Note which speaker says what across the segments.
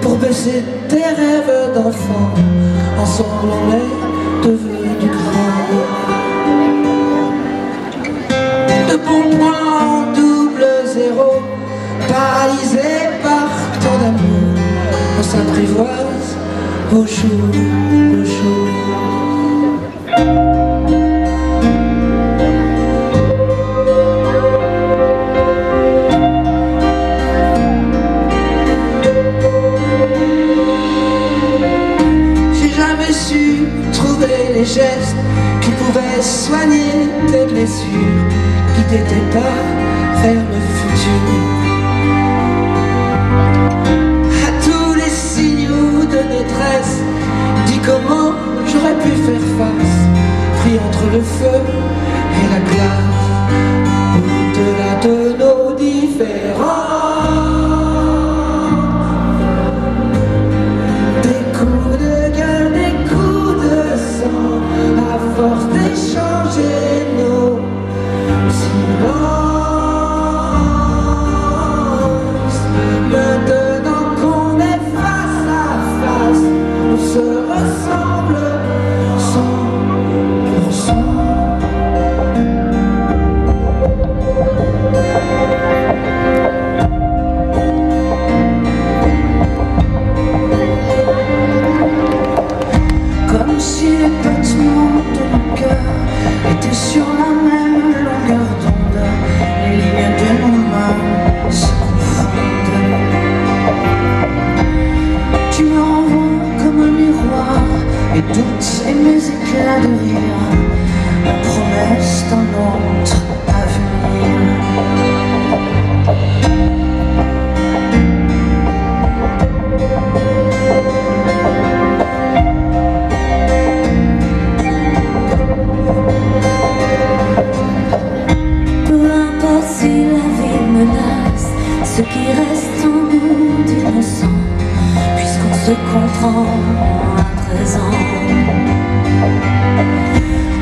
Speaker 1: pour baisser tes rêves d'enfant. Ensemble on est devenus grands. De bons points en double zéro, paralysés par tant d'amour, on s'apprivoise au jour le jour. Les gestes qui pouvaient soigner tes blessures, qui t'étaient pas vers le futur. À tous les signaux de détresse, dis comment j'aurais pu faire face, pris entre le feu et la glace, si les battements de mon cœur étaient sur la et mes éclats de rire, la promesse d'un autre avenir.
Speaker 2: Peu importe si la vie menace ce qui reste en nous puisqu'on se comprend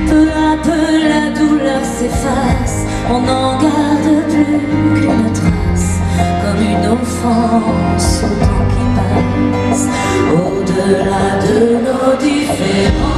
Speaker 2: Peu à peu la douleur s'efface, on n'en garde plus qu'une trace, comme une offense au temps qui passe, au-delà de nos différences.